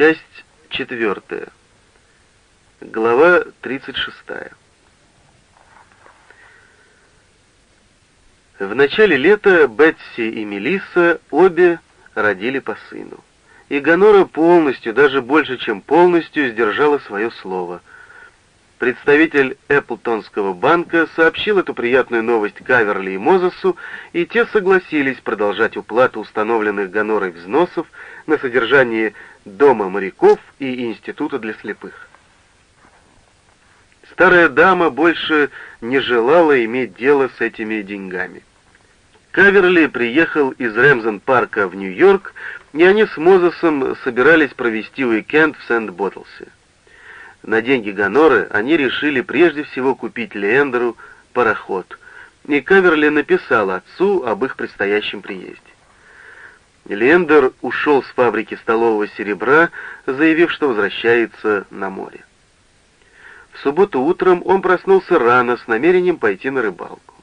Часть четвертая. Глава 36. В начале лета Бетси и Мелисса обе родили по сыну. И Гонора полностью, даже больше, чем полностью, сдержала свое слово. Представитель Эпплтонского банка сообщил эту приятную новость Каверли и Мозесу, и те согласились продолжать уплату установленных Гонорой взносов на содержание Дома моряков и Института для слепых. Старая дама больше не желала иметь дело с этими деньгами. Каверли приехал из Рэмзен-парка в Нью-Йорк, и они с Мозесом собирались провести уикенд в Сент-Боттлсе. На деньги Гоноры они решили прежде всего купить Леендеру пароход, и Каверли написал отцу об их предстоящем приезде. Лендер ушел с фабрики столового серебра, заявив, что возвращается на море. В субботу утром он проснулся рано с намерением пойти на рыбалку.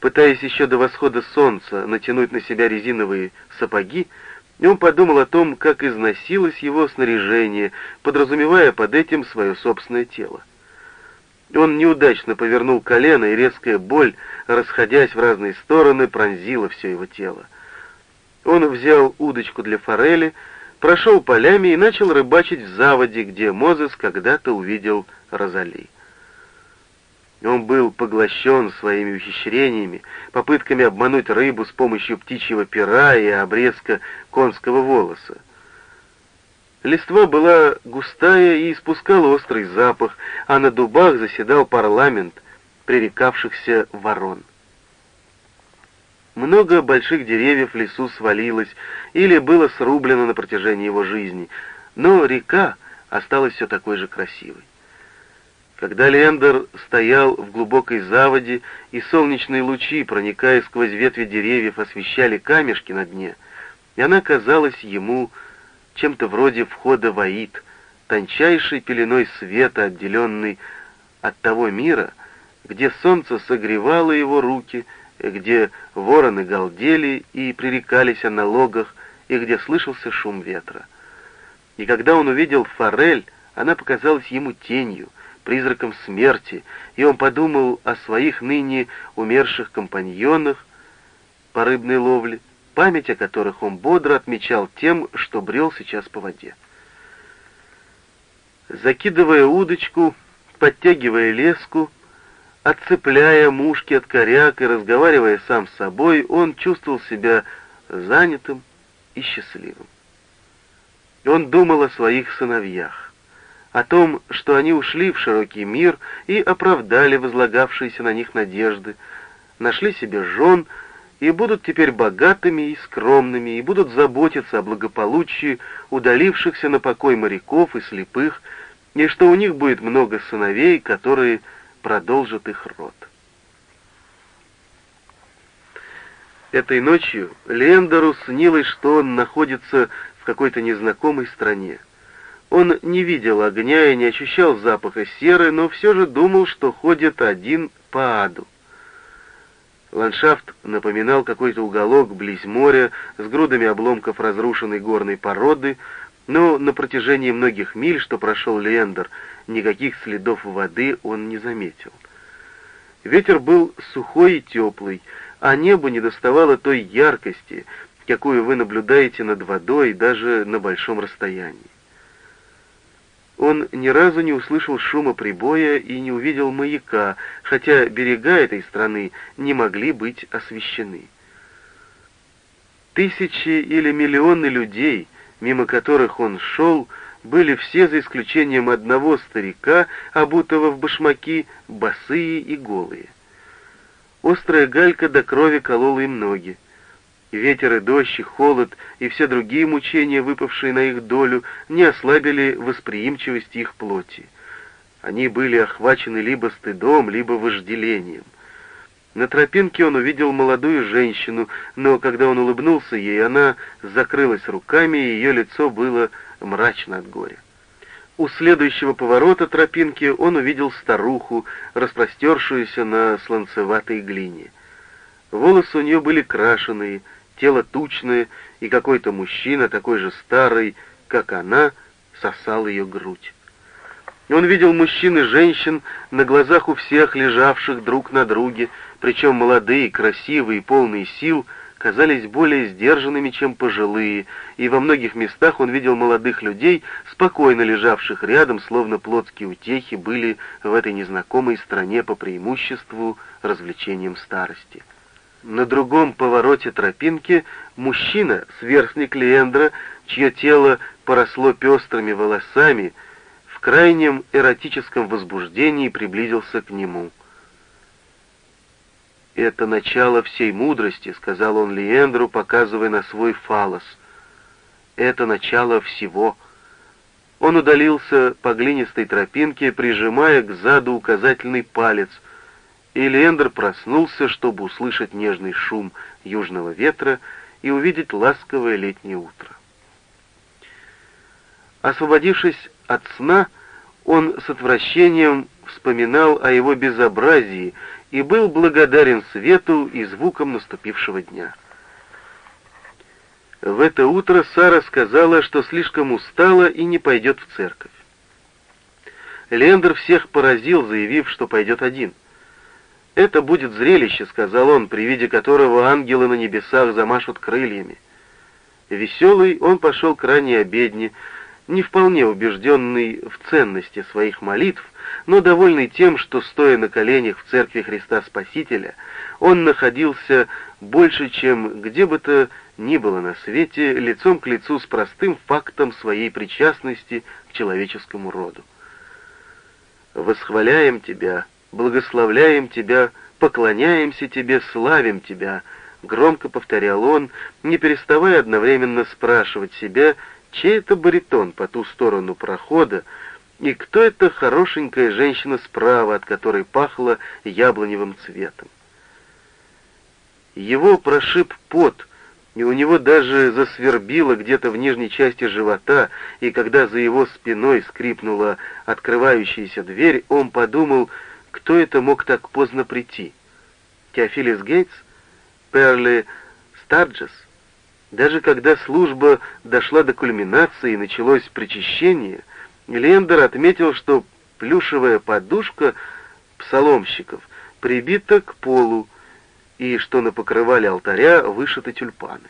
Пытаясь еще до восхода солнца натянуть на себя резиновые сапоги, он подумал о том, как износилось его снаряжение, подразумевая под этим свое собственное тело. Он неудачно повернул колено, и резкая боль, расходясь в разные стороны, пронзила все его тело. Он взял удочку для форели, прошел полями и начал рыбачить в заводе, где Мозес когда-то увидел Розали. Он был поглощен своими ухищрениями, попытками обмануть рыбу с помощью птичьего пера и обрезка конского волоса. Листва была густая и испускала острый запах, а на дубах заседал парламент пререкавшихся ворон. Много больших деревьев в лесу свалилось или было срублено на протяжении его жизни, но река осталась все такой же красивой. Когда Лендер стоял в глубокой заводе, и солнечные лучи, проникая сквозь ветви деревьев, освещали камешки на дне, и она казалась ему чем-то вроде входа в Аид, тончайшей пеленой света, отделенной от того мира, где солнце согревало его руки, где вороны галдели и пререкались о налогах, и где слышался шум ветра. И когда он увидел форель, она показалась ему тенью, призраком смерти, и он подумал о своих ныне умерших компаньонах по рыбной ловле, память о которых он бодро отмечал тем, что брел сейчас по воде. Закидывая удочку, подтягивая леску, отцепляя мушки от коряк и разговаривая сам с собой, он чувствовал себя занятым и счастливым. Он думал о своих сыновьях о том, что они ушли в широкий мир и оправдали возлагавшиеся на них надежды, нашли себе жен и будут теперь богатыми и скромными, и будут заботиться о благополучии удалившихся на покой моряков и слепых, и что у них будет много сыновей, которые продолжат их род. Этой ночью Лендеру снилось, что он находится в какой-то незнакомой стране. Он не видел огня и не ощущал запаха серы, но все же думал, что ходит один по аду. Ландшафт напоминал какой-то уголок близ моря с грудами обломков разрушенной горной породы, но на протяжении многих миль, что прошел Лендер, никаких следов воды он не заметил. Ветер был сухой и теплый, а небо не доставало той яркости, какую вы наблюдаете над водой даже на большом расстоянии. Он ни разу не услышал шума прибоя и не увидел маяка, хотя берега этой страны не могли быть освещены. Тысячи или миллионы людей, мимо которых он шел, были все за исключением одного старика, обутого в башмаки, босые и голые. Острая галька до крови колола им ноги. Ветер и дождь, и холод, и все другие мучения, выпавшие на их долю, не ослабили восприимчивость их плоти. Они были охвачены либо стыдом, либо вожделением. На тропинке он увидел молодую женщину, но когда он улыбнулся ей, она закрылась руками, и ее лицо было мрачно от горя. У следующего поворота тропинки он увидел старуху, распростершуюся на сланцеватой глине. Волосы у нее были крашеные, тело тучное, и какой-то мужчина, такой же старый, как она, сосал ее грудь. Он видел мужчин и женщин на глазах у всех, лежавших друг на друге, причем молодые, красивые, полные сил, казались более сдержанными, чем пожилые, и во многих местах он видел молодых людей, спокойно лежавших рядом, словно плотские утехи были в этой незнакомой стране по преимуществу развлечением старости. На другом повороте тропинки мужчина, сверстник Леэндра, чье тело поросло пестрыми волосами, в крайнем эротическом возбуждении приблизился к нему. «Это начало всей мудрости», — сказал он Лиендру, показывая на свой фалос. «Это начало всего». Он удалился по глинистой тропинке, прижимая к заду указательный палец, и Лиендр проснулся, чтобы услышать нежный шум южного ветра и увидеть ласковое летнее утро. Освободившись от сна, он с отвращением вспоминал о его безобразии и был благодарен свету и звукам наступившего дня. В это утро Сара сказала, что слишком устала и не пойдет в церковь. Лендер всех поразил, заявив, что пойдет один. «Это будет зрелище», — сказал он, при виде которого ангелы на небесах замашут крыльями. Веселый он пошел к ранней обедне, не вполне убежденный в ценности своих молитв, но довольный тем, что, стоя на коленях в церкви Христа Спасителя, он находился больше, чем где бы то ни было на свете, лицом к лицу с простым фактом своей причастности к человеческому роду. «Восхваляем Тебя, благословляем Тебя, поклоняемся Тебе, славим Тебя», — громко повторял он, не переставая одновременно спрашивать себя, чей это баритон по ту сторону прохода, и кто эта хорошенькая женщина справа, от которой пахло яблоневым цветом. Его прошиб пот, и у него даже засвербило где-то в нижней части живота, и когда за его спиной скрипнула открывающаяся дверь, он подумал, кто это мог так поздно прийти. Теофилис Гейтс? Перли Старджес? Даже когда служба дошла до кульминации и началось причащение, Лендер отметил, что плюшевая подушка псаломщиков прибита к полу, и что на покрывале алтаря вышиты тюльпаны.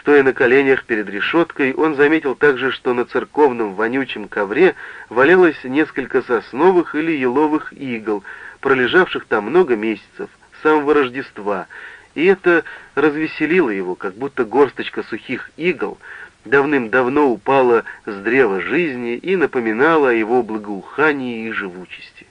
Стоя на коленях перед решеткой, он заметил также, что на церковном вонючем ковре валялось несколько сосновых или еловых игл, пролежавших там много месяцев, с самого Рождества, и это развеселило его, как будто горсточка сухих игл давным-давно упала с древа жизни и напоминала о его благоухании и живучести.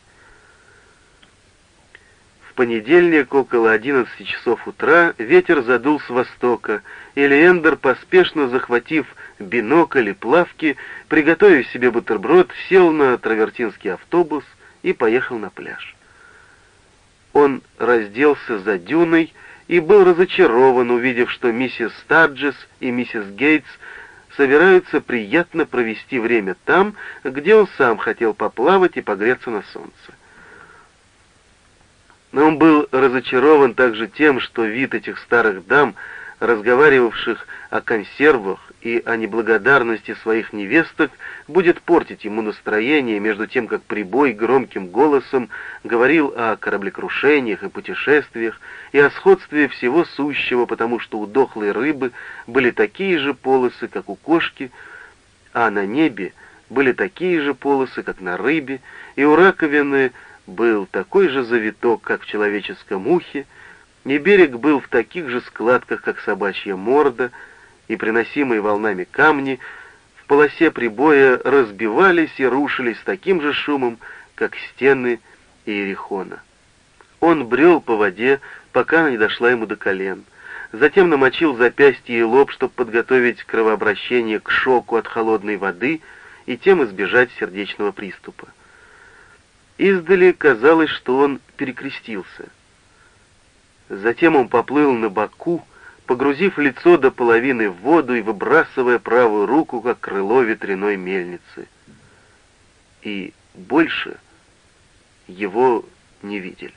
Понедельник около 11 часов утра ветер задул с востока, и Леендер, поспешно захватив бинокль и плавки, приготовив себе бутерброд, сел на травертинский автобус и поехал на пляж. Он разделся за дюной, и был разочарован, увидев, что миссис Старджес и миссис Гейтс собираются приятно провести время там, где он сам хотел поплавать и погреться на солнце. Но он был разочарован также тем, что вид этих старых дам, разговаривавших о консервах и о неблагодарности своих невесток будет портить ему настроение, между тем, как прибой громким голосом говорил о кораблекрушениях и путешествиях, и о сходстве всего сущего, потому что у дохлой рыбы были такие же полосы, как у кошки, а на небе были такие же полосы, как на рыбе, и у раковины был такой же завиток, как в человеческом ухе, и берег был в таких же складках, как собачья морда, и приносимые волнами камни в полосе прибоя разбивались и рушились таким же шумом, как стены Иерихона. Он брел по воде, пока она не дошла ему до колен. Затем намочил запястье и лоб, чтобы подготовить кровообращение к шоку от холодной воды и тем избежать сердечного приступа. Издали казалось, что он перекрестился. Затем он поплыл на боку, погрузив лицо до половины в воду и выбрасывая правую руку, как крыло ветряной мельницы. И больше его не видели.